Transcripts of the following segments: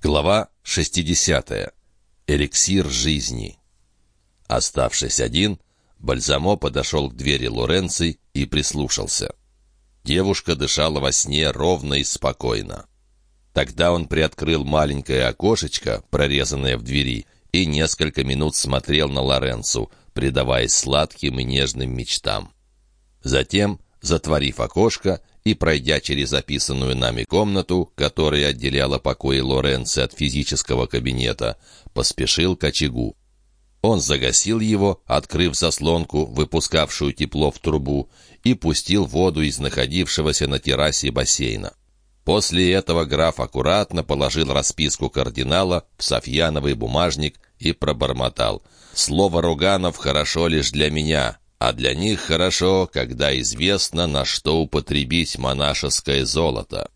Глава 60. Эликсир жизни. Оставшись один, Бальзамо подошел к двери Лоренци и прислушался. Девушка дышала во сне ровно и спокойно. Тогда он приоткрыл маленькое окошечко, прорезанное в двери, и несколько минут смотрел на Лоренцу, предаваясь сладким и нежным мечтам. Затем, затворив окошко, и, пройдя через описанную нами комнату, которая отделяла покои Лоренци от физического кабинета, поспешил к очагу. Он загасил его, открыв заслонку, выпускавшую тепло в трубу, и пустил воду из находившегося на террасе бассейна. После этого граф аккуратно положил расписку кардинала в софьяновый бумажник и пробормотал. «Слово Руганов хорошо лишь для меня, а для них хорошо, когда известно, на что употребить монашеское золото.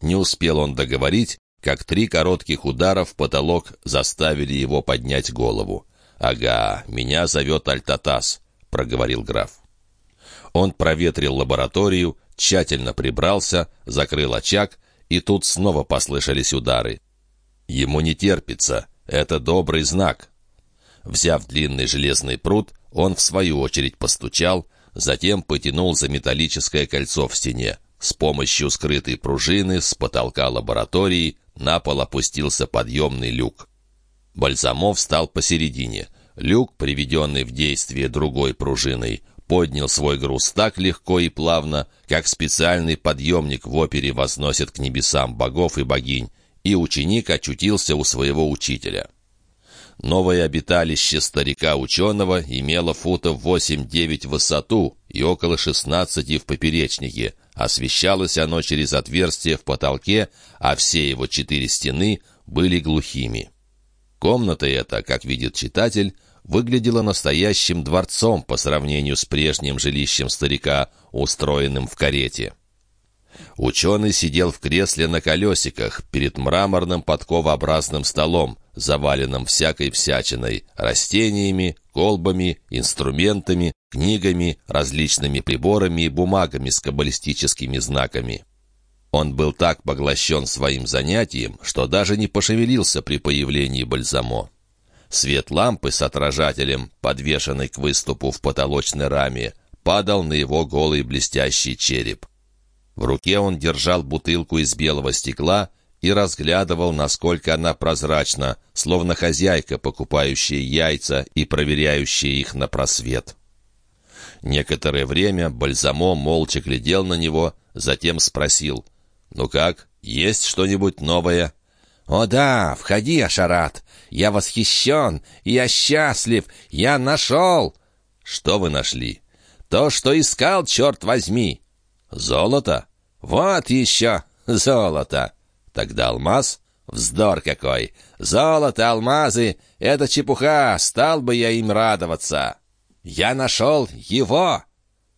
Не успел он договорить, как три коротких удара в потолок заставили его поднять голову. «Ага, меня зовет Альтатас», — проговорил граф. Он проветрил лабораторию, тщательно прибрался, закрыл очаг, и тут снова послышались удары. Ему не терпится, это добрый знак. Взяв длинный железный пруд, он, в свою очередь, постучал, затем потянул за металлическое кольцо в стене. С помощью скрытой пружины с потолка лаборатории на пол опустился подъемный люк. Бальзамов встал посередине. Люк, приведенный в действие другой пружиной, поднял свой груз так легко и плавно, как специальный подъемник в опере возносит к небесам богов и богинь, и ученик очутился у своего учителя. Новое обиталище старика-ученого имело футов 8-9 в высоту и около 16 в поперечнике. Освещалось оно через отверстие в потолке, а все его четыре стены были глухими. Комната эта, как видит читатель, выглядела настоящим дворцом по сравнению с прежним жилищем старика, устроенным в карете. Ученый сидел в кресле на колесиках перед мраморным подковообразным столом, заваленном всякой всячиной, растениями, колбами, инструментами, книгами, различными приборами и бумагами с каббалистическими знаками. Он был так поглощен своим занятием, что даже не пошевелился при появлении бальзамо. Свет лампы с отражателем, подвешенный к выступу в потолочной раме, падал на его голый блестящий череп. В руке он держал бутылку из белого стекла и разглядывал, насколько она прозрачна, словно хозяйка, покупающая яйца и проверяющая их на просвет. Некоторое время Бальзамо молча глядел на него, затем спросил, «Ну как, есть что-нибудь новое?» «О да, входи, Ашарат! Я восхищен, я счастлив, я нашел!» «Что вы нашли?» «То, что искал, черт возьми!» «Золото?» «Вот еще золото!» «Тогда алмаз?» «Вздор какой! Золото, алмазы — это чепуха, стал бы я им радоваться!» «Я нашел его!»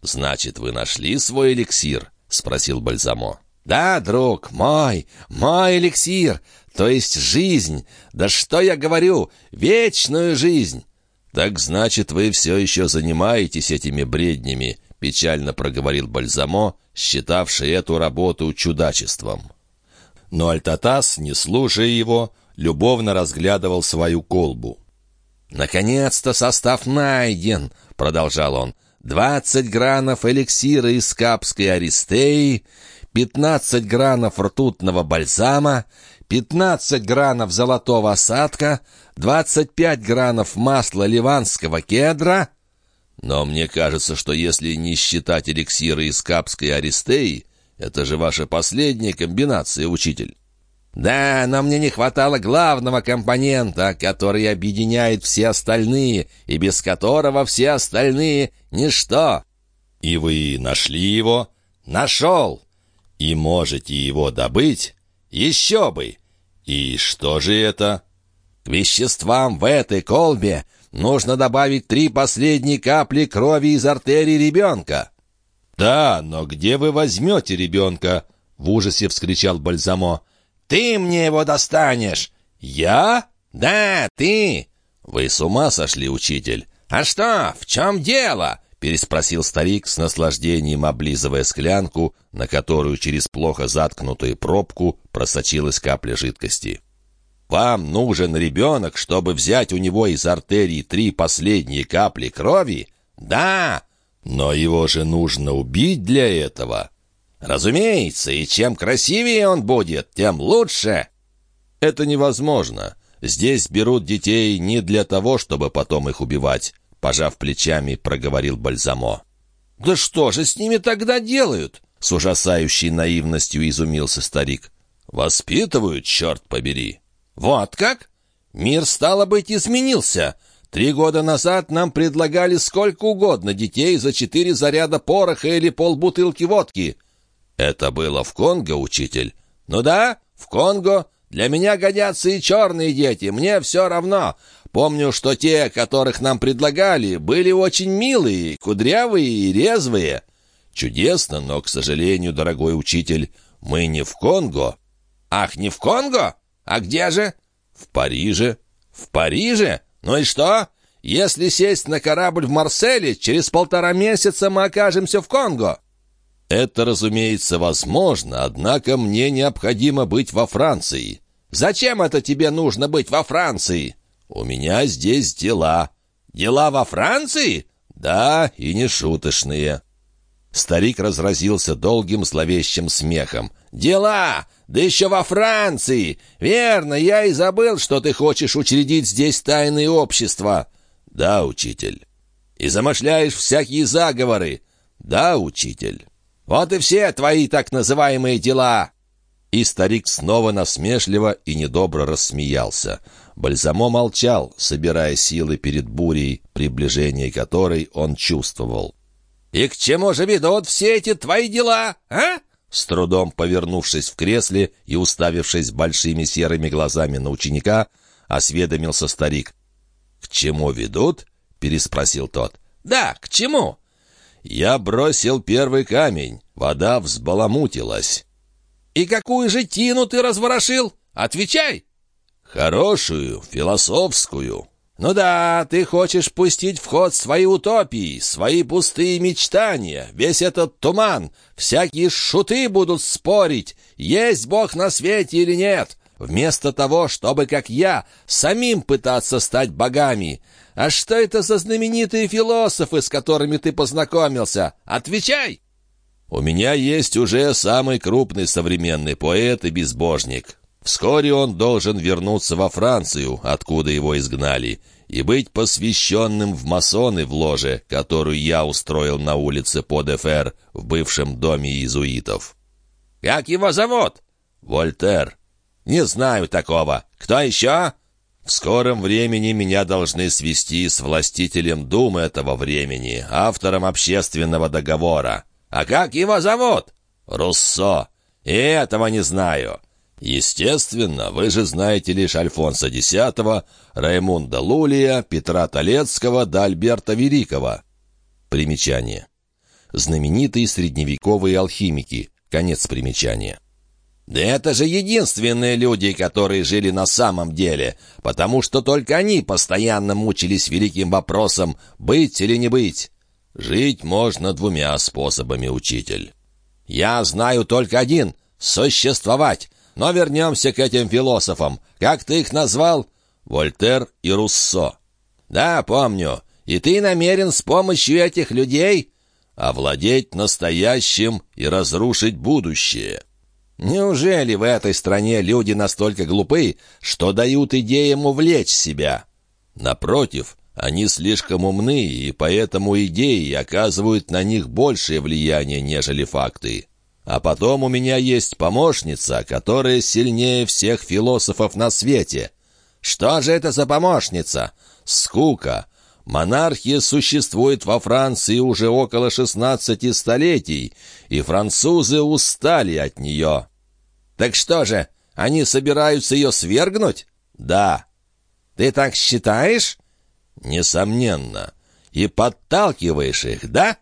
«Значит, вы нашли свой эликсир?» — спросил Бальзамо. «Да, друг, мой, мой эликсир, то есть жизнь. Да что я говорю, вечную жизнь!» «Так значит, вы все еще занимаетесь этими бреднями», — печально проговорил Бальзамо, считавший эту работу чудачеством. Но Альтатас, не слушая его, любовно разглядывал свою колбу. «Наконец-то состав найден!» — продолжал он. «Двадцать гранов эликсира из капской аристеи, пятнадцать гранов ртутного бальзама, пятнадцать гранов золотого осадка, двадцать пять гранов масла ливанского кедра, но мне кажется, что если не считать эликсиры из капской аристеи, это же ваша последняя комбинация, учитель. Да, но мне не хватало главного компонента, который объединяет все остальные, и без которого все остальные — ничто. И вы нашли его? Нашел. И можете его добыть? Еще бы. И что же это? К веществам в этой колбе нужно добавить три последние капли крови из артерии ребенка». «Да, но где вы возьмете ребенка?» — в ужасе вскричал Бальзамо. «Ты мне его достанешь!» «Я?» «Да, ты!» «Вы с ума сошли, учитель!» «А что, в чем дело?» — переспросил старик с наслаждением, облизывая склянку, на которую через плохо заткнутую пробку просочилась капля жидкости. Вам нужен ребенок, чтобы взять у него из артерии три последние капли крови? Да, но его же нужно убить для этого. Разумеется, и чем красивее он будет, тем лучше. Это невозможно. Здесь берут детей не для того, чтобы потом их убивать, пожав плечами, проговорил Бальзамо. Да что же с ними тогда делают? С ужасающей наивностью изумился старик. Воспитывают, черт побери. Вот как? Мир, стало быть, изменился. Три года назад нам предлагали сколько угодно детей за четыре заряда пороха или полбутылки водки. Это было в Конго, учитель? Ну да, в Конго. Для меня годятся и черные дети, мне все равно. Помню, что те, которых нам предлагали, были очень милые, кудрявые и резвые. Чудесно, но, к сожалению, дорогой учитель, мы не в Конго. Ах, не в Конго? А где же? В Париже. В Париже? Ну и что? Если сесть на корабль в Марселе, через полтора месяца мы окажемся в Конго. Это, разумеется, возможно, однако мне необходимо быть во Франции. Зачем это тебе нужно быть во Франции? У меня здесь дела. Дела во Франции? Да, и не шуточные. Старик разразился долгим зловещим смехом. «Дела! Да еще во Франции! Верно, я и забыл, что ты хочешь учредить здесь тайные общества!» «Да, учитель». «И замышляешь всякие заговоры?» «Да, учитель». «Вот и все твои так называемые дела!» И старик снова насмешливо и недобро рассмеялся. Бальзамо молчал, собирая силы перед бурей, приближение которой он чувствовал. «И к чему же ведут все эти твои дела, а?» С трудом повернувшись в кресле и уставившись большими серыми глазами на ученика, осведомился старик. «К чему ведут?» — переспросил тот. «Да, к чему?» «Я бросил первый камень. Вода взбаламутилась». «И какую же тину ты разворошил? Отвечай!» «Хорошую, философскую». «Ну да, ты хочешь пустить в ход свои утопии, свои пустые мечтания, весь этот туман. Всякие шуты будут спорить, есть Бог на свете или нет, вместо того, чтобы, как я, самим пытаться стать богами. А что это за знаменитые философы, с которыми ты познакомился? Отвечай!» «У меня есть уже самый крупный современный поэт и безбожник. Вскоре он должен вернуться во Францию, откуда его изгнали, и быть посвященным в масоны в ложе, которую я устроил на улице Подефер в бывшем доме иезуитов. «Как его зовут?» «Вольтер». «Не знаю такого. Кто еще?» «В скором времени меня должны свести с властителем Думы этого времени, автором общественного договора». «А как его зовут?» «Руссо». «И этого не знаю». Естественно, вы же знаете лишь Альфонса X, Раймунда Лулия, Петра Толецкого да Альберта Великого. Примечание. Знаменитые средневековые алхимики. Конец примечания. Да это же единственные люди, которые жили на самом деле, потому что только они постоянно мучились великим вопросом «быть или не быть». Жить можно двумя способами, учитель. Я знаю только один — существовать. Но вернемся к этим философам. Как ты их назвал? Вольтер и Руссо. Да, помню. И ты намерен с помощью этих людей овладеть настоящим и разрушить будущее. Неужели в этой стране люди настолько глупы, что дают идеям увлечь себя? Напротив, они слишком умны, и поэтому идеи оказывают на них большее влияние, нежели факты. А потом у меня есть помощница, которая сильнее всех философов на свете. Что же это за помощница? Скука. Монархия существует во Франции уже около шестнадцати столетий, и французы устали от нее. Так что же, они собираются ее свергнуть? Да. Ты так считаешь? Несомненно. И подталкиваешь их, да?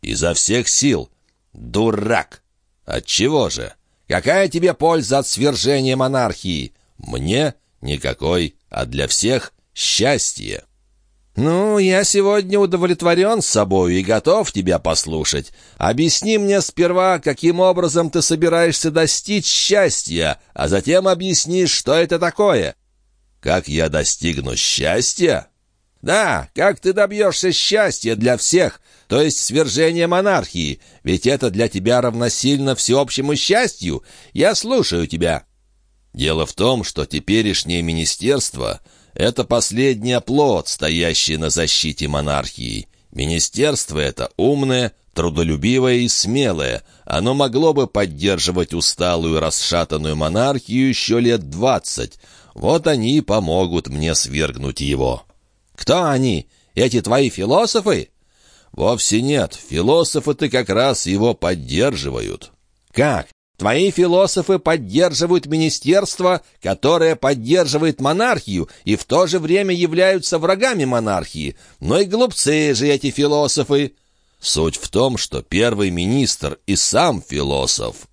Изо всех сил. Дурак! Отчего же? Какая тебе польза от свержения монархии? Мне никакой, а для всех счастье. «Ну, я сегодня удовлетворен с собой и готов тебя послушать. Объясни мне сперва, каким образом ты собираешься достичь счастья, а затем объяснишь, что это такое». Как я достигну счастья? Да, как ты добьешься счастья для всех, то есть свержения монархии, ведь это для тебя равносильно всеобщему счастью. Я слушаю тебя. Дело в том, что теперешнее министерство — это последний оплот, стоящий на защите монархии. Министерство это умное, трудолюбивое и смелое. Оно могло бы поддерживать усталую расшатанную монархию еще лет двадцать. Вот они и помогут мне свергнуть его». «Кто они? Эти твои философы?» «Вовсе нет. Философы-то как раз его поддерживают». «Как? Твои философы поддерживают министерство, которое поддерживает монархию, и в то же время являются врагами монархии. Но и глупцы же эти философы!» «Суть в том, что первый министр и сам философ».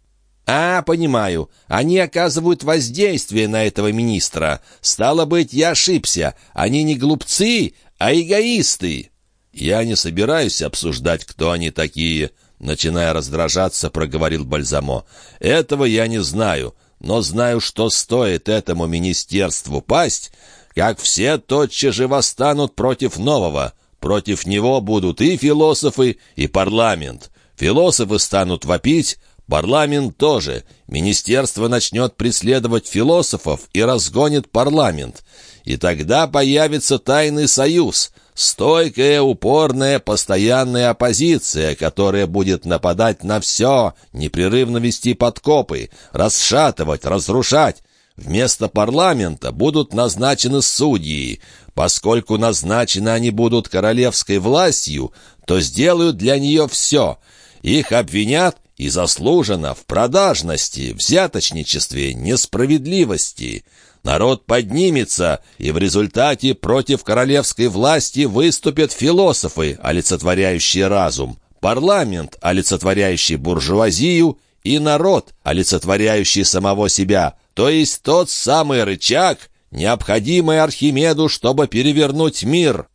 «А, понимаю. Они оказывают воздействие на этого министра. Стало быть, я ошибся. Они не глупцы, а эгоисты». «Я не собираюсь обсуждать, кто они такие», — начиная раздражаться, проговорил Бальзамо. «Этого я не знаю, но знаю, что стоит этому министерству пасть, как все тотчас же восстанут против нового. Против него будут и философы, и парламент. Философы станут вопить, Парламент тоже. Министерство начнет преследовать философов и разгонит парламент. И тогда появится тайный союз, стойкая, упорная, постоянная оппозиция, которая будет нападать на все, непрерывно вести подкопы, расшатывать, разрушать. Вместо парламента будут назначены судьи. Поскольку назначены они будут королевской властью, то сделают для нее все. Их обвинят и заслуженно в продажности, взяточничестве, несправедливости. Народ поднимется, и в результате против королевской власти выступят философы, олицетворяющие разум, парламент, олицетворяющий буржуазию, и народ, олицетворяющий самого себя, то есть тот самый рычаг, необходимый Архимеду, чтобы перевернуть мир.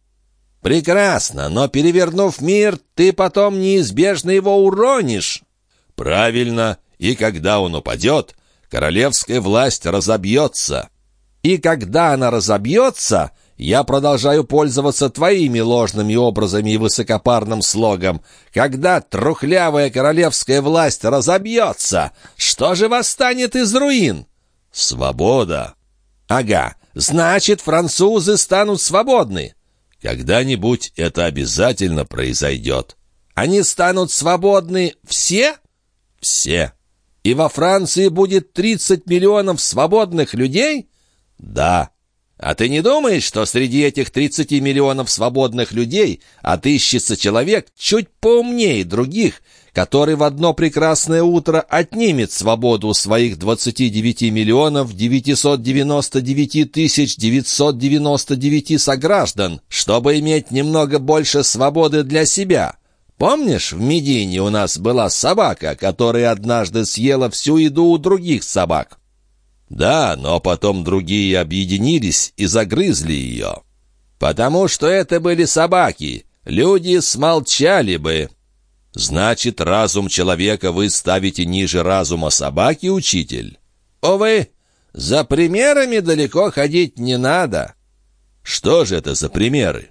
«Прекрасно, но перевернув мир, ты потом неизбежно его уронишь». Правильно, и когда он упадет, королевская власть разобьется. И когда она разобьется, я продолжаю пользоваться твоими ложными образами и высокопарным слогом. Когда трухлявая королевская власть разобьется, что же восстанет из руин? Свобода. Ага, значит, французы станут свободны. Когда-нибудь это обязательно произойдет. Они станут свободны все? Все. И во Франции будет 30 миллионов свободных людей? Да. А ты не думаешь, что среди этих 30 миллионов свободных людей отыщется человек чуть поумнее других, который в одно прекрасное утро отнимет свободу у своих 29 миллионов 999 тысяч 999 сограждан, чтобы иметь немного больше свободы для себя?» Помнишь, в Медине у нас была собака, которая однажды съела всю еду у других собак? Да, но потом другие объединились и загрызли ее. Потому что это были собаки. Люди смолчали бы. Значит, разум человека вы ставите ниже разума собаки, учитель? Увы, за примерами далеко ходить не надо. Что же это за примеры?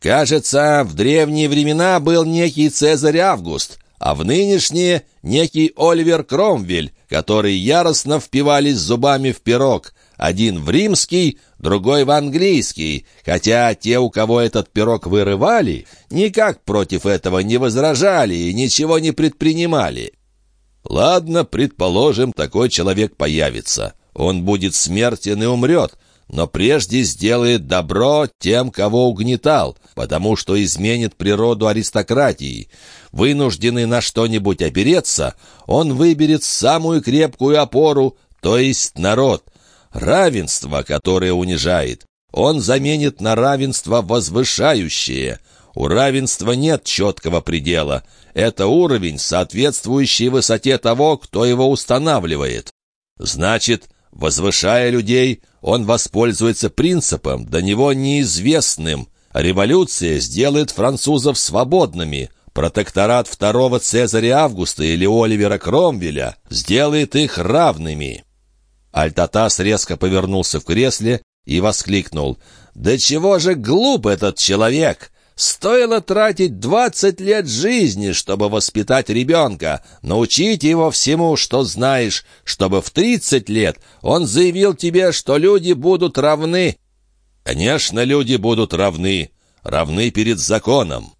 Кажется, в древние времена был некий Цезарь Август, а в нынешние — некий Оливер Кромвель, которые яростно впивались зубами в пирог, один в римский, другой в английский, хотя те, у кого этот пирог вырывали, никак против этого не возражали и ничего не предпринимали. Ладно, предположим, такой человек появится. Он будет смертен и умрет, но прежде сделает добро тем, кого угнетал, потому что изменит природу аристократии. Вынужденный на что-нибудь опереться, он выберет самую крепкую опору, то есть народ. Равенство, которое унижает, он заменит на равенство возвышающее. У равенства нет четкого предела. Это уровень, соответствующий высоте того, кто его устанавливает. Значит, возвышая людей, он воспользуется принципом, до него неизвестным. Революция сделает французов свободными. Протекторат второго Цезаря Августа или Оливера Кромвеля сделает их равными. Альтатас резко повернулся в кресле и воскликнул. «Да чего же глуп этот человек! Стоило тратить двадцать лет жизни, чтобы воспитать ребенка, научить его всему, что знаешь, чтобы в тридцать лет он заявил тебе, что люди будут равны». «Конечно, люди будут равны, равны перед законом».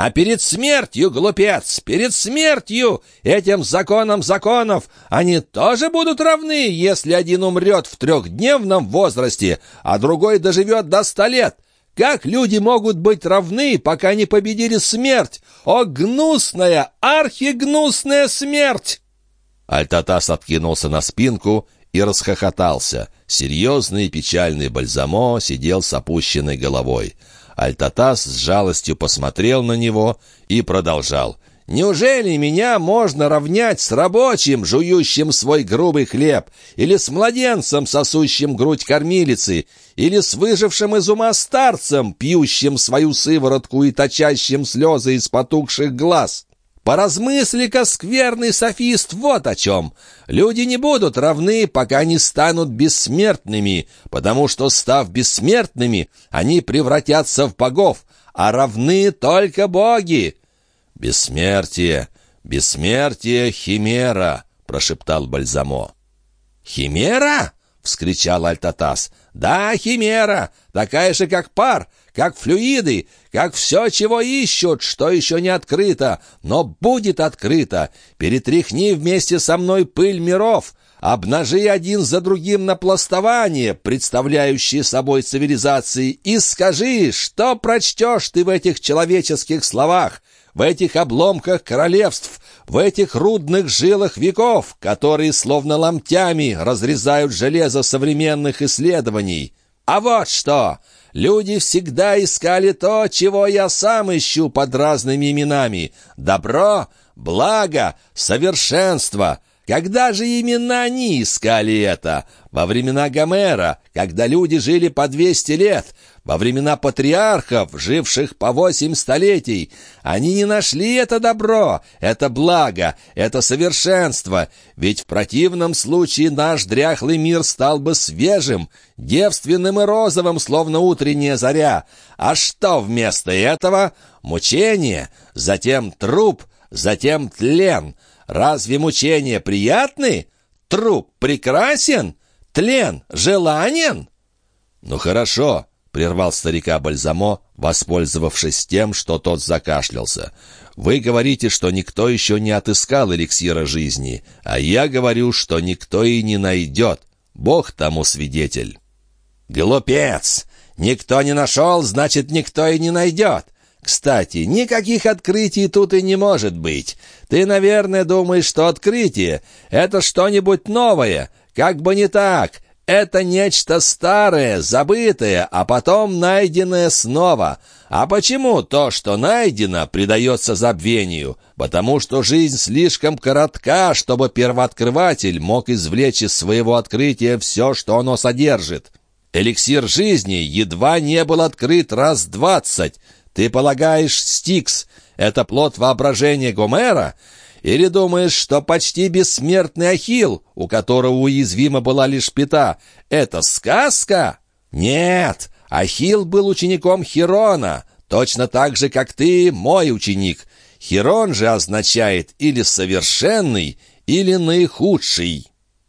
А перед смертью, глупец, перед смертью, этим законом законов, они тоже будут равны, если один умрет в трехдневном возрасте, а другой доживет до ста лет. Как люди могут быть равны, пока не победили смерть? О, гнусная, архигнусная смерть!» Альтатас откинулся на спинку и расхохотался. Серьезный и печальный Бальзамо сидел с опущенной головой. Альтатас с жалостью посмотрел на него и продолжал. Неужели меня можно равнять с рабочим, жующим свой грубый хлеб, или с младенцем, сосущим грудь кормилицы, или с выжившим из ума старцем, пьющим свою сыворотку и точащим слезы из потухших глаз? Поразмысли-ка, скверный софист, вот о чем. Люди не будут равны, пока не станут бессмертными, потому что, став бессмертными, они превратятся в богов, а равны только боги. «Бессмертие! Бессмертие — химера!» — прошептал Бальзамо. «Химера?» — вскричал Альтатас. «Да, химера! Такая же, как пар, как флюиды, как все, чего ищут, что еще не открыто, но будет открыто. Перетряхни вместе со мной пыль миров, обнажи один за другим напластование, представляющие собой цивилизации, и скажи, что прочтешь ты в этих человеческих словах, в этих обломках королевств, в этих рудных жилах веков, которые словно ломтями разрезают железо современных исследований. А вот что! Люди всегда искали то, чего я сам ищу под разными именами. Добро, благо, совершенство. Когда же именно они искали это? Во времена Гомера, когда люди жили по 200 лет, во времена патриархов, живших по восемь столетий, они не нашли это добро, это благо, это совершенство, ведь в противном случае наш дряхлый мир стал бы свежим, девственным и розовым, словно утренняя заря. А что вместо этого? Мучение, затем труп, затем тлен. Разве мучения приятны? Труп прекрасен? Тлен желанен? Ну хорошо, — прервал старика Бальзамо, воспользовавшись тем, что тот закашлялся. «Вы говорите, что никто еще не отыскал эликсира жизни, а я говорю, что никто и не найдет. Бог тому свидетель». «Глупец! Никто не нашел, значит, никто и не найдет. Кстати, никаких открытий тут и не может быть. Ты, наверное, думаешь, что открытие — это что-нибудь новое. Как бы не так». Это нечто старое, забытое, а потом найденное снова. А почему то, что найдено, предается забвению? Потому что жизнь слишком коротка, чтобы первооткрыватель мог извлечь из своего открытия все, что оно содержит. Эликсир жизни едва не был открыт раз двадцать. Ты полагаешь, Стикс — это плод воображения Гомера? Или думаешь, что почти бессмертный Ахилл, у которого уязвима была лишь пята, это сказка? Нет, Ахилл был учеником Хирона, точно так же, как ты, мой ученик. Хирон же означает или совершенный, или наихудший.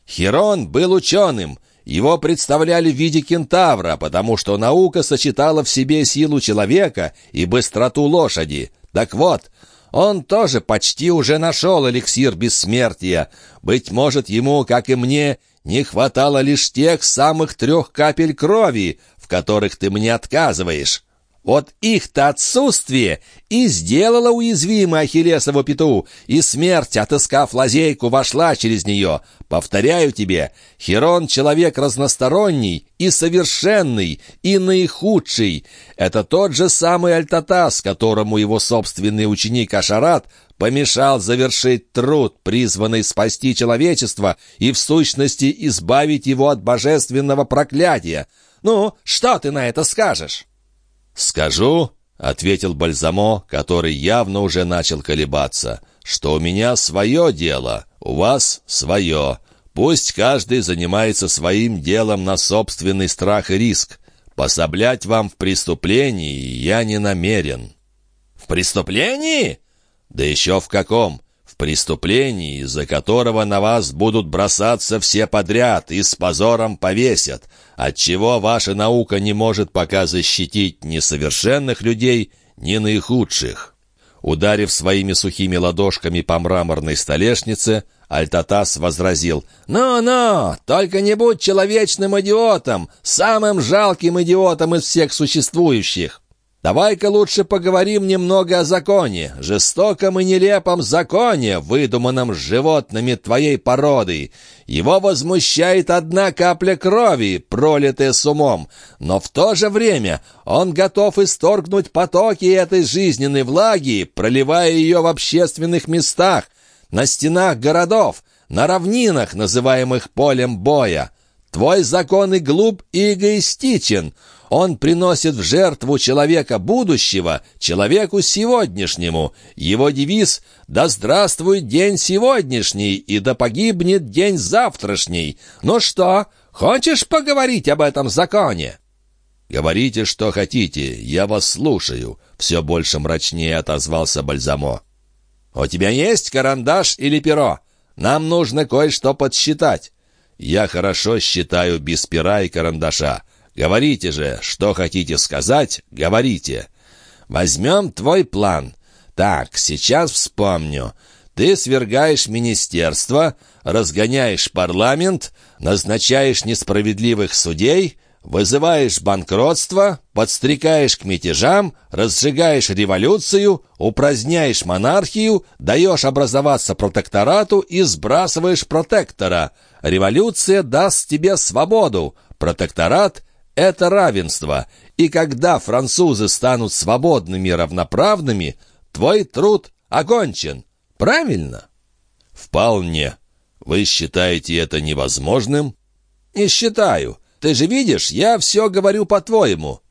Хирон был ученым, его представляли в виде кентавра, потому что наука сочетала в себе силу человека и быстроту лошади. Так вот, он тоже почти уже нашел эликсир бессмертия. Быть может, ему, как и мне, не хватало лишь тех самых трех капель крови, в которых ты мне отказываешь. Вот их-то отсутствие и сделало уязвимой Ахиллесову пету, и смерть, отыскав лазейку, вошла через нее. Повторяю тебе, Херон — человек разносторонний и совершенный, и наихудший. Это тот же самый Альтатас, которому его собственный ученик Ашарат помешал завершить труд, призванный спасти человечество и, в сущности, избавить его от божественного проклятия. Ну, что ты на это скажешь?» «Скажу», — ответил Бальзамо, который явно уже начал колебаться, «что у меня свое дело, у вас свое. Пусть каждый занимается своим делом на собственный страх и риск. Пособлять вам в преступлении я не намерен». «В преступлении?» «Да еще в каком? Преступлении, из-за которого на вас будут бросаться все подряд и с позором повесят, отчего ваша наука не может пока защитить ни совершенных людей, ни наихудших». Ударив своими сухими ладошками по мраморной столешнице, Альтатас возразил «Ну-ну, только не будь человечным идиотом, самым жалким идиотом из всех существующих. Давай-ка лучше поговорим немного о законе, жестоком и нелепом законе, выдуманном животными твоей породы. Его возмущает одна капля крови, пролитая с умом, но в то же время он готов исторгнуть потоки этой жизненной влаги, проливая ее в общественных местах, на стенах городов, на равнинах, называемых полем боя. Твой закон и глуп и эгоистичен — он приносит в жертву человека будущего человеку сегодняшнему. Его девиз «Да здравствует день сегодняшний и да погибнет день завтрашний». Ну что, хочешь поговорить об этом законе?» «Говорите, что хотите, я вас слушаю», — все больше мрачнее отозвался Бальзамо. «У тебя есть карандаш или перо? Нам нужно кое-что подсчитать». «Я хорошо считаю без пера и карандаша. Говорите же, что хотите сказать, говорите. Возьмем твой план. Так, сейчас вспомню. Ты свергаешь министерство, разгоняешь парламент, назначаешь несправедливых судей, вызываешь банкротство, подстрекаешь к мятежам, разжигаешь революцию, упраздняешь монархию, даешь образоваться протекторату и сбрасываешь протектора. Революция даст тебе свободу, протекторат это равенство, и когда французы станут свободными и равноправными, твой труд окончен. Правильно? Вполне. Вы считаете это невозможным? Не считаю. Ты же видишь, я все говорю по-твоему.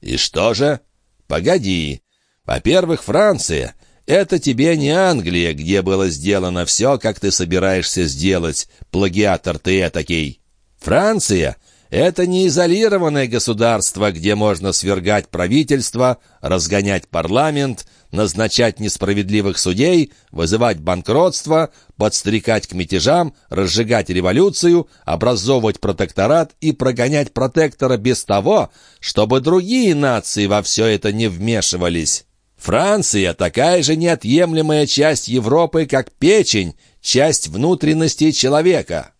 И что же? Погоди. Во-первых, Франция — это тебе не Англия, где было сделано все, как ты собираешься сделать, плагиатор ты этакий. Франция это не изолированное государство, где можно свергать правительство, разгонять парламент, назначать несправедливых судей, вызывать банкротство, подстрекать к мятежам, разжигать революцию, образовывать протекторат и прогонять протектора без того, чтобы другие нации во все это не вмешивались. Франция такая же неотъемлемая часть Европы, как печень, часть внутренности человека.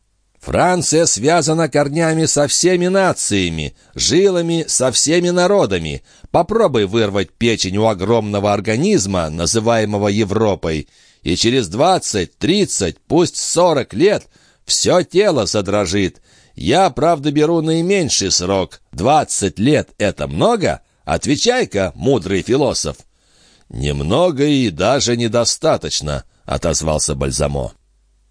Франция связана корнями со всеми нациями, жилами со всеми народами. Попробуй вырвать печень у огромного организма, называемого Европой, и через двадцать, тридцать, пусть сорок лет все тело задрожит. Я, правда, беру наименьший срок. Двадцать лет — это много? Отвечай-ка, мудрый философ. «Немного и даже недостаточно», — отозвался Бальзамо.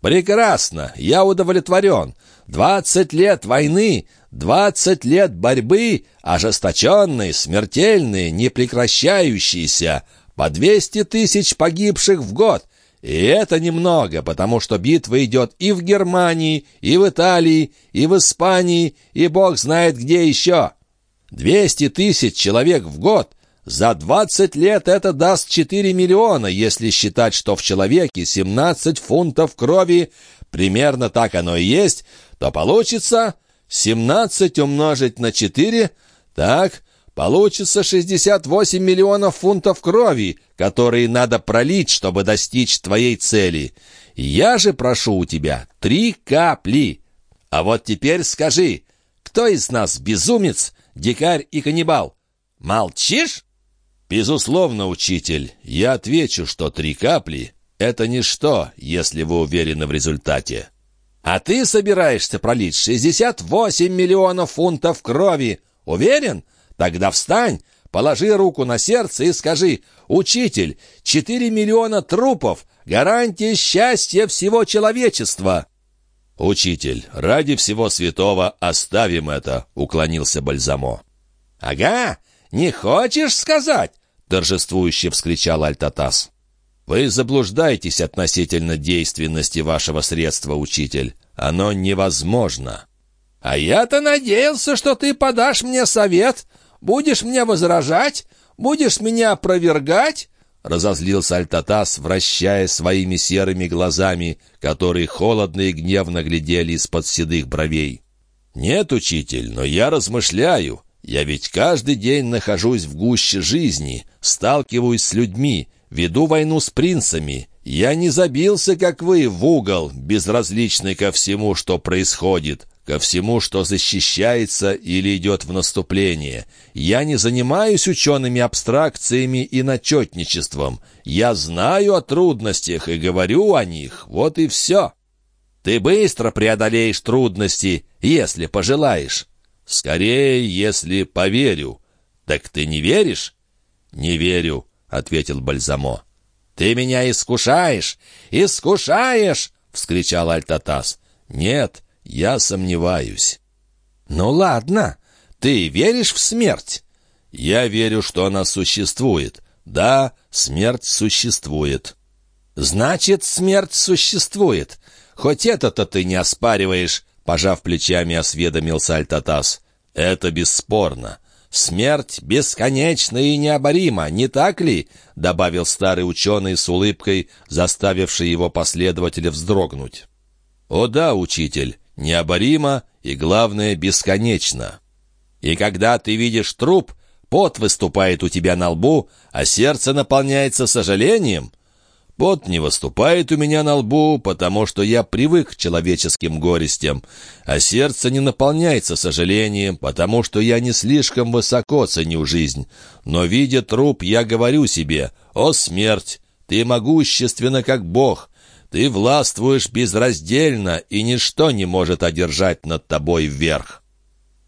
«Прекрасно! Я удовлетворен. Двадцать лет войны, двадцать лет борьбы, ожесточенной, смертельной, непрекращающейся, по двести тысяч погибших в год. И это немного, потому что битва идет и в Германии, и в Италии, и в Испании, и бог знает где еще. Двести тысяч человек в год за 20 лет это даст 4 миллиона, если считать, что в человеке 17 фунтов крови, примерно так оно и есть, то получится 17 умножить на 4, так, получится 68 миллионов фунтов крови, которые надо пролить, чтобы достичь твоей цели. Я же прошу у тебя три капли. А вот теперь скажи, кто из нас безумец, дикарь и каннибал? Молчишь? «Безусловно, учитель, я отвечу, что три капли — это ничто, если вы уверены в результате». «А ты собираешься пролить 68 миллионов фунтов крови. Уверен? Тогда встань, положи руку на сердце и скажи, «Учитель, 4 миллиона трупов — гарантия счастья всего человечества». «Учитель, ради всего святого оставим это», — уклонился Бальзамо. «Ага, «Не хочешь сказать?» — торжествующе вскричал Альтатас. «Вы заблуждаетесь относительно действенности вашего средства, учитель. Оно невозможно. А я-то надеялся, что ты подашь мне совет, будешь мне возражать, будешь меня опровергать, разозлился Альтатас, вращая своими серыми глазами, которые холодно и гневно глядели из-под седых бровей. «Нет, учитель, но я размышляю. Я ведь каждый день нахожусь в гуще жизни, сталкиваюсь с людьми, веду войну с принцами. Я не забился, как вы, в угол, безразличный ко всему, что происходит ко всему, что защищается или идет в наступление. Я не занимаюсь учеными абстракциями и начетничеством. Я знаю о трудностях и говорю о них. Вот и все. Ты быстро преодолеешь трудности, если пожелаешь. Скорее, если поверю. Так ты не веришь? Не верю, — ответил Бальзамо. «Ты меня искушаешь! Искушаешь!» — вскричал Альтатас. «Нет, я сомневаюсь. Ну ладно, ты веришь в смерть? Я верю, что она существует. Да, смерть существует. Значит, смерть существует. Хоть это-то ты не оспариваешь, пожав плечами, осведомился Альтатас. Это бесспорно. «Смерть бесконечна и необорима, не так ли?» — добавил старый ученый с улыбкой, заставивший его последователя вздрогнуть. «О да, учитель, необоримо и, главное, бесконечно. И когда ты видишь труп, пот выступает у тебя на лбу, а сердце наполняется сожалением. Пот не выступает у меня на лбу, потому что я привык к человеческим горестям, а сердце не наполняется сожалением, потому что я не слишком высоко ценю жизнь. Но, видя труп, я говорю себе, «О, смерть! Ты могущественна, как Бог!» Ты властвуешь безраздельно, и ничто не может одержать над тобой вверх».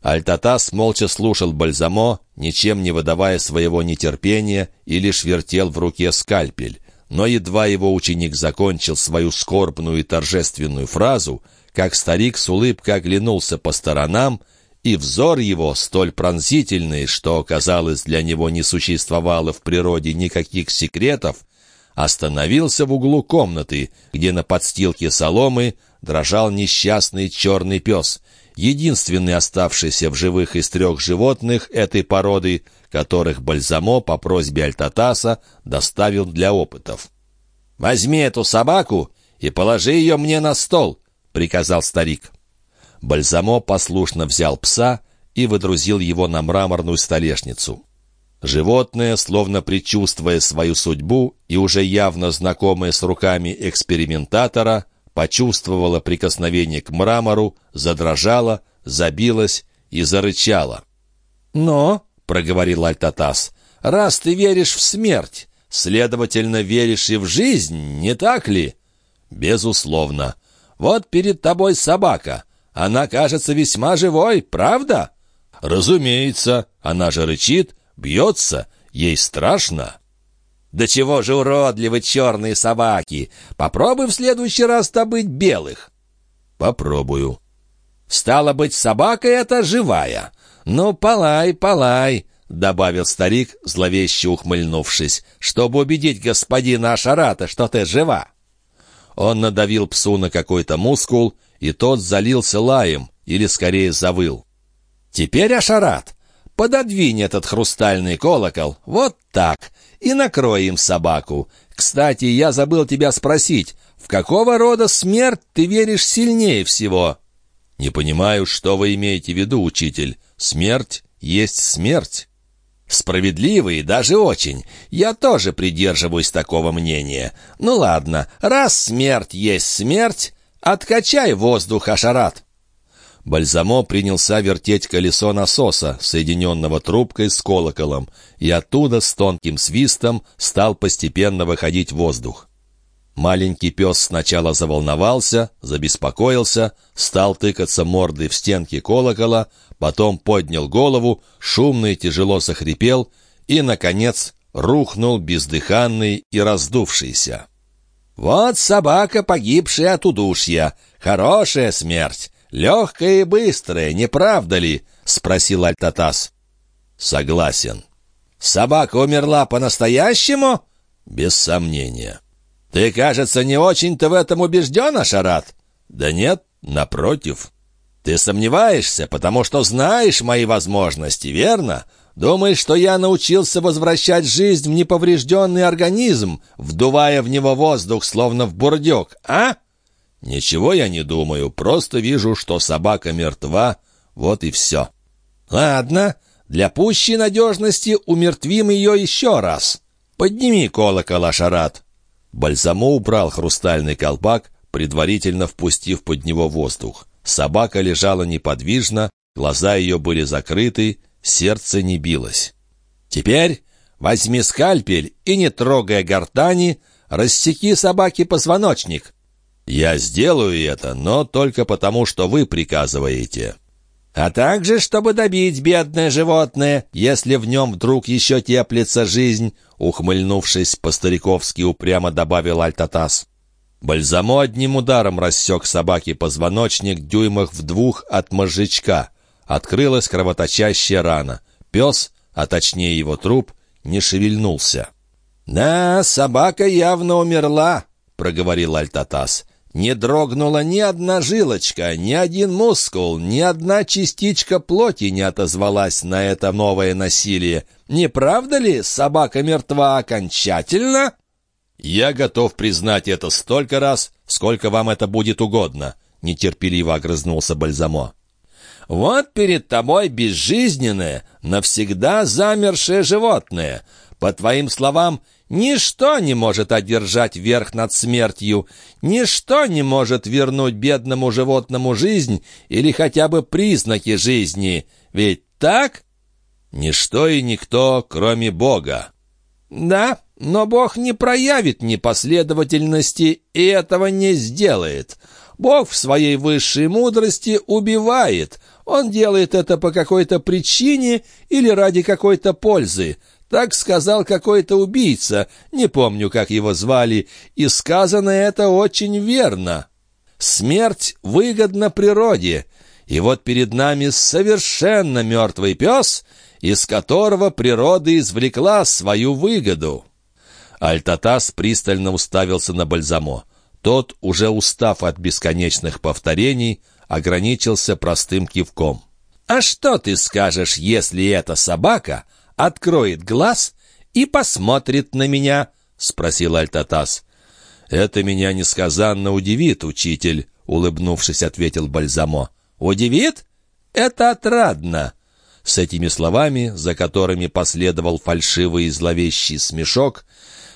Альтатас молча слушал Бальзамо, ничем не выдавая своего нетерпения, и лишь вертел в руке скальпель. Но едва его ученик закончил свою скорбную и торжественную фразу, как старик с улыбкой оглянулся по сторонам, и взор его, столь пронзительный, что, казалось, для него не существовало в природе никаких секретов, остановился в углу комнаты, где на подстилке соломы дрожал несчастный черный пес, единственный оставшийся в живых из трех животных этой породы, которых Бальзамо по просьбе Альтатаса доставил для опытов. «Возьми эту собаку и положи ее мне на стол», — приказал старик. Бальзамо послушно взял пса и выдрузил его на мраморную столешницу. Животное, словно предчувствуя свою судьбу и уже явно знакомое с руками экспериментатора, почувствовало прикосновение к мрамору, задрожало, забилось и зарычало. «Но», — проговорил Альтатас, — «раз ты веришь в смерть, следовательно, веришь и в жизнь, не так ли?» «Безусловно. Вот перед тобой собака. Она кажется весьма живой, правда?» «Разумеется. Она же рычит, Бьется? Ей страшно?» «Да чего же уродливы черные собаки! Попробуй в следующий раз добыть белых!» «Попробую». «Стало быть, собака эта живая. Ну, полай, полай!» — добавил старик, зловеще ухмыльнувшись, чтобы убедить господина Ашарата, что ты жива. Он надавил псу на какой-то мускул, и тот залился лаем, или скорее завыл. «Теперь, Ашарат, Пододвинь этот хрустальный колокол, вот так, и накрой им собаку. Кстати, я забыл тебя спросить, в какого рода смерть ты веришь сильнее всего?» «Не понимаю, что вы имеете в виду, учитель. Смерть есть смерть». «Справедливый, даже очень. Я тоже придерживаюсь такого мнения. Ну ладно, раз смерть есть смерть, откачай воздух, Ашарат». Бальзамо принялся вертеть колесо насоса, соединенного трубкой с колоколом, и оттуда с тонким свистом стал постепенно выходить воздух. Маленький пес сначала заволновался, забеспокоился, стал тыкаться мордой в стенки колокола, потом поднял голову, шумно и тяжело захрипел и, наконец, рухнул бездыханный и раздувшийся. «Вот собака, погибшая от удушья. Хорошая смерть легкое и быстрое, не правда ли?» — спросил Альтатас. «Согласен». «Собака умерла по-настоящему?» «Без сомнения». «Ты, кажется, не очень-то в этом убежден, Ашарат?» «Да нет, Напротив. Ты сомневаешься, потому что знаешь мои возможности, верно? Думаешь, что я научился возвращать жизнь в неповрежденный организм, вдувая в него воздух, словно в бурдюк, а? Ничего я не думаю, просто вижу, что собака мертва, вот и все. Ладно, для пущей надежности умертвим ее еще раз. Подними колокол, Ашарат. Бальзамо убрал хрустальный колпак, предварительно впустив под него воздух. Собака лежала неподвижно, глаза ее были закрыты, сердце не билось. «Теперь возьми скальпель и, не трогая гортани, рассеки собаке позвоночник». «Я сделаю это, но только потому, что вы приказываете» а также, чтобы добить бедное животное, если в нем вдруг еще теплится жизнь», ухмыльнувшись, по-стариковски упрямо добавил Альтатас. Бальзамо одним ударом рассек собаке позвоночник дюймах в двух от мозжечка. Открылась кровоточащая рана. Пес, а точнее его труп, не шевельнулся. «Да, собака явно умерла», — проговорил Альтатас. Не дрогнула ни одна жилочка, ни один мускул, ни одна частичка плоти не отозвалась на это новое насилие. Не правда ли собака мертва окончательно? «Я готов признать это столько раз, сколько вам это будет угодно», — нетерпеливо огрызнулся Бальзамо. «Вот перед тобой безжизненное, навсегда замершее животное. По твоим словам, Ничто не может одержать верх над смертью, ничто не может вернуть бедному животному жизнь или хотя бы признаки жизни. Ведь так? Ничто и никто, кроме Бога. Да, но Бог не проявит непоследовательности и этого не сделает. Бог в своей высшей мудрости убивает. Он делает это по какой-то причине или ради какой-то пользы. Так сказал какой-то убийца, не помню, как его звали, и сказано это очень верно. Смерть выгодна природе, и вот перед нами совершенно мертвый пес, из которого природа извлекла свою выгоду. Альтатас пристально уставился на Бальзамо. Тот, уже устав от бесконечных повторений, ограничился простым кивком. «А что ты скажешь, если эта собака откроет глаз и посмотрит на меня?» — спросил Альтатас. «Это меня несказанно удивит, учитель», — улыбнувшись, ответил Бальзамо. «Удивит? Это отрадно». С этими словами, за которыми последовал фальшивый и зловещий смешок,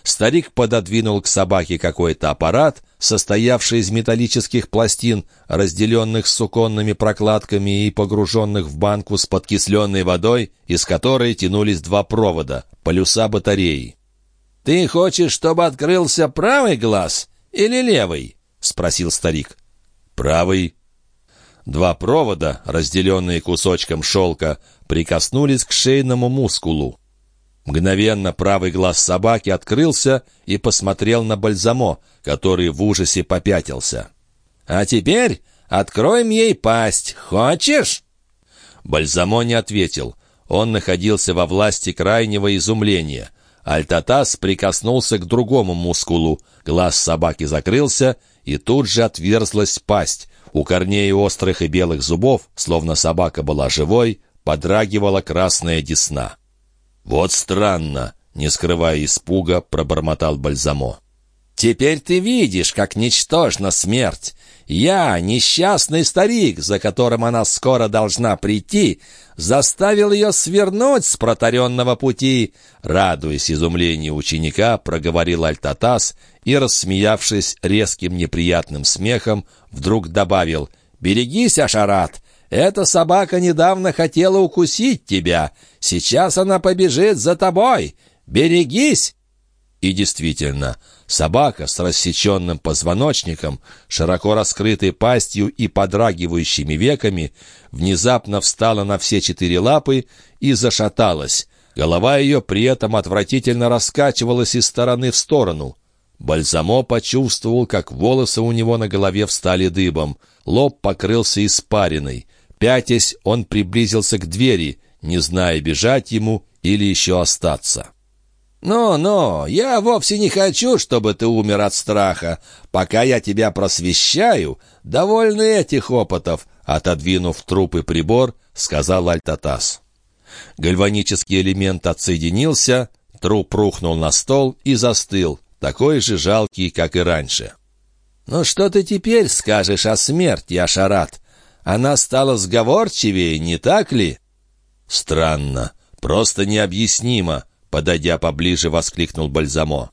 Старик пододвинул к собаке какой-то аппарат, состоявший из металлических пластин, разделенных суконными прокладками и погруженных в банку с подкисленной водой, из которой тянулись два провода, полюса батареи. «Ты хочешь, чтобы открылся правый глаз или левый?» — спросил старик. «Правый». Два провода, разделенные кусочком шелка, прикоснулись к шейному мускулу. Мгновенно правый глаз собаки открылся и посмотрел на Бальзамо, который в ужасе попятился. «А теперь откроем ей пасть. Хочешь?» Бальзамо не ответил. Он находился во власти крайнего изумления. Альтатас прикоснулся к другому мускулу. Глаз собаки закрылся, и тут же отверзлась пасть. У корней острых и белых зубов, словно собака была живой, подрагивала красная десна. «Вот странно!» — не скрывая испуга, пробормотал Бальзамо. «Теперь ты видишь, как ничтожна смерть. Я, несчастный старик, за которым она скоро должна прийти, заставил ее свернуть с протаренного пути». Радуясь изумлению ученика, проговорил Альтатас и, рассмеявшись резким неприятным смехом, вдруг добавил «Берегись, Ашарат, эта собака недавно хотела укусить тебя. Сейчас она побежит за тобой. Берегись!» И действительно, собака с рассеченным позвоночником, широко раскрытой пастью и подрагивающими веками, внезапно встала на все четыре лапы и зашаталась. Голова ее при этом отвратительно раскачивалась из стороны в сторону. Бальзамо почувствовал, как волосы у него на голове встали дыбом, лоб покрылся испариной. Пятясь, он приблизился к двери, не зная, бежать ему или еще остаться. «Ну-ну, я вовсе не хочу, чтобы ты умер от страха. Пока я тебя просвещаю, довольны этих опытов», — отодвинув труп и прибор, сказал Альтатас. Гальванический элемент отсоединился, труп рухнул на стол и застыл, такой же жалкий, как и раньше. «Ну что ты теперь скажешь о смерти, Ашарат? Она стала сговорчивее, не так ли?» «Странно, просто необъяснимо», Подойдя поближе, воскликнул Бальзамо.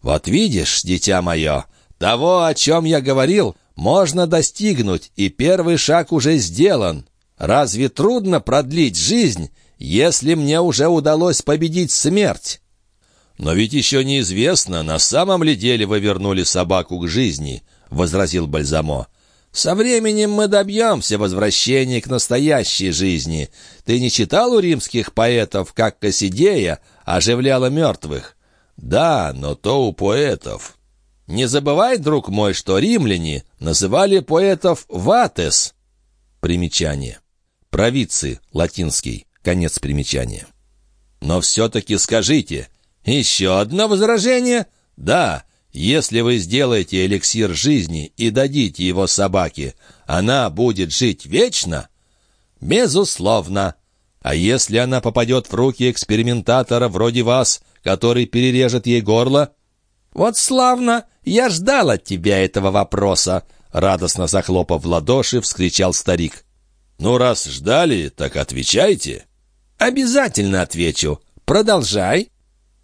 «Вот видишь, дитя мое, того, о чем я говорил, можно достигнуть, и первый шаг уже сделан. Разве трудно продлить жизнь, если мне уже удалось победить смерть?» «Но ведь еще неизвестно, на самом ли деле вы вернули собаку к жизни», — возразил Бальзамо. Со временем мы добьемся возвращения к настоящей жизни. Ты не читал у римских поэтов, как Кассидея оживляла мертвых? Да, но то у поэтов. Не забывай, друг мой, что римляне называли поэтов «ватес». Примечание. Провидцы, латинский, конец примечания. Но все-таки скажите, еще одно возражение? Да, если вы сделаете эликсир жизни и дадите его собаке, она будет жить вечно? Безусловно. А если она попадет в руки экспериментатора вроде вас, который перережет ей горло? Вот славно! Я ждал от тебя этого вопроса! Радостно захлопав в ладоши, вскричал старик. «Ну, раз ждали, так отвечайте». «Обязательно отвечу. Продолжай».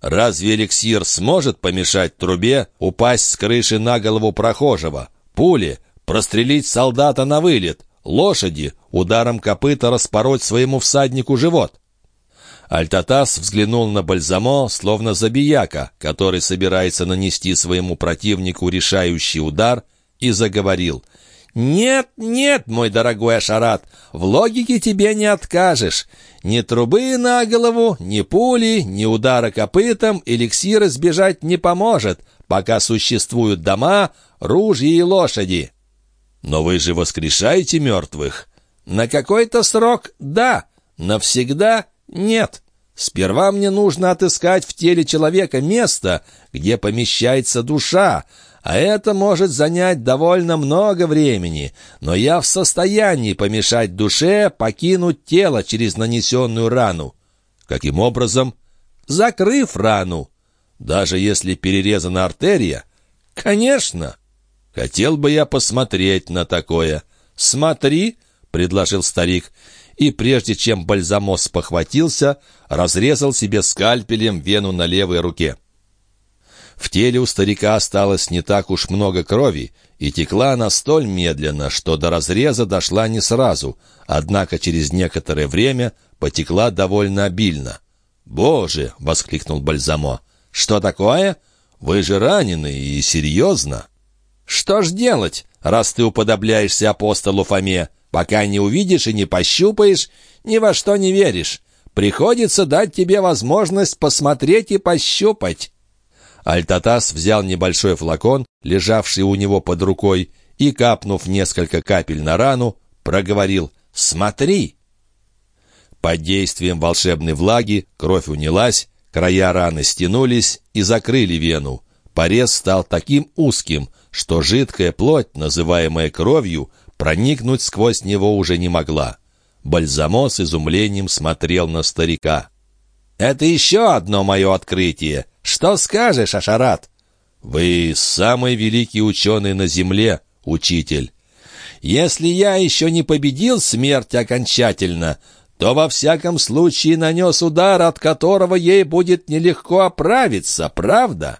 Разве эликсир сможет помешать трубе упасть с крыши на голову прохожего? Пули, прострелить солдата на вылет, лошади, ударом копыта распороть своему всаднику живот? Альтатас взглянул на Бальзамо, словно забияка, который собирается нанести своему противнику решающий удар, и заговорил — «Нет, нет, мой дорогой Ашарат, в логике тебе не откажешь. Ни трубы на голову, ни пули, ни удара копытом эликсир избежать не поможет, пока существуют дома, ружья и лошади». «Но вы же воскрешаете мертвых?» «На какой-то срок — да, навсегда — нет». Сперва мне нужно отыскать в теле человека место, где помещается душа, а это может занять довольно много времени, но я в состоянии помешать душе покинуть тело через нанесенную рану. Каким образом? Закрыв рану. Даже если перерезана артерия? Конечно. Хотел бы я посмотреть на такое. Смотри, — предложил старик, и прежде чем бальзамос похватился, разрезал себе скальпелем вену на левой руке. В теле у старика осталось не так уж много крови, и текла она столь медленно, что до разреза дошла не сразу, однако через некоторое время потекла довольно обильно. «Боже!» — воскликнул Бальзамо. «Что такое? Вы же ранены и серьезно!» «Что ж делать, раз ты уподобляешься апостолу Фоме? Пока не увидишь и не пощупаешь, ни во что не веришь. Приходится дать тебе возможность посмотреть и пощупать». Альтатас взял небольшой флакон, лежавший у него под рукой, и, капнув несколько капель на рану, проговорил «Смотри!». Под действием волшебной влаги кровь унялась, края раны стянулись и закрыли вену. Порез стал таким узким, что жидкая плоть, называемая кровью, проникнуть сквозь него уже не могла. Бальзамо с изумлением смотрел на старика. «Это еще одно мое открытие. Что скажешь, Ашарат?» «Вы самый великий ученый на земле, учитель. Если я еще не победил смерть окончательно, то во всяком случае нанес удар, от которого ей будет нелегко оправиться, правда?»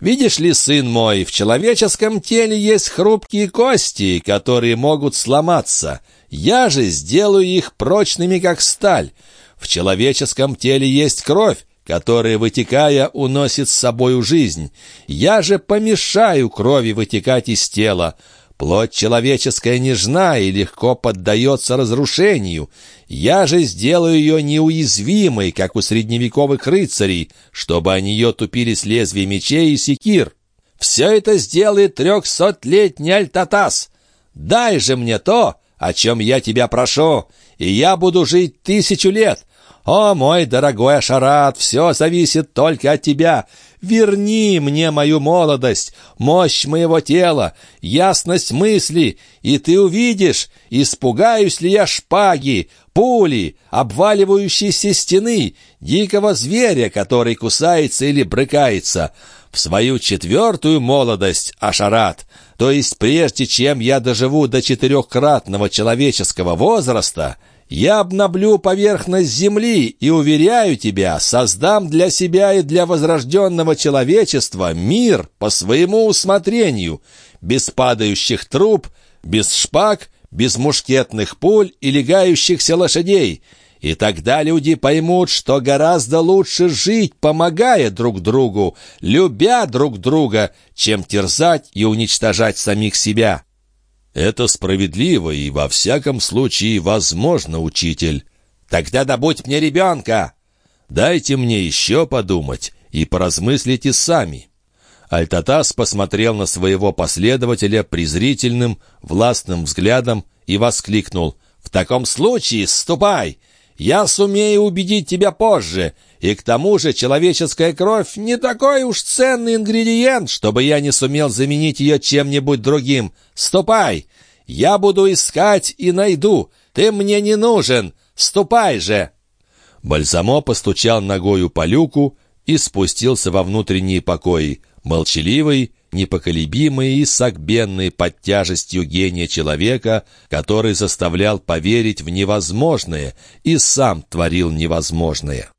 Видишь ли, сын мой, в человеческом теле есть хрупкие кости, которые могут сломаться. Я же сделаю их прочными, как сталь. В человеческом теле есть кровь, которая, вытекая, уносит с собою жизнь. Я же помешаю крови вытекать из тела. Плоть человеческая нежна и легко поддается разрушению. Я же сделаю ее неуязвимой, как у средневековых рыцарей, чтобы о нее тупились лезвия мечей и секир. Все это сделает трехсотлетний Альтатас. Дай же мне то, о чем я тебя прошу, и я буду жить тысячу лет. «О, мой дорогой Ашарат, все зависит только от тебя. Верни мне мою молодость, мощь моего тела, ясность мысли, и ты увидишь, испугаюсь ли я шпаги, пули, обваливающейся стены, дикого зверя, который кусается или брыкается. В свою четвертую молодость, Ашарат, то есть прежде чем я доживу до четырехкратного человеческого возраста, я обновлю поверхность земли и, уверяю тебя, создам для себя и для возрожденного человечества мир по своему усмотрению, без падающих труб, без шпаг, без мушкетных пуль и легающихся лошадей. И тогда люди поймут, что гораздо лучше жить, помогая друг другу, любя друг друга, чем терзать и уничтожать самих себя. «Это справедливо и во всяком случае возможно, учитель». «Тогда добудь мне ребенка!» «Дайте мне еще подумать и поразмыслите сами». Альтатас посмотрел на своего последователя презрительным, властным взглядом и воскликнул. «В таком случае ступай! Я сумею убедить тебя позже, и к тому же человеческая кровь не такой уж ценный ингредиент, чтобы я не сумел заменить ее чем-нибудь другим. Ступай! Я буду искать и найду. Ты мне не нужен. Ступай же!» Бальзамо постучал ногою по люку и спустился во внутренние покои, молчаливый, непоколебимый и согбенный под тяжестью гения человека, который заставлял поверить в невозможное и сам творил невозможное.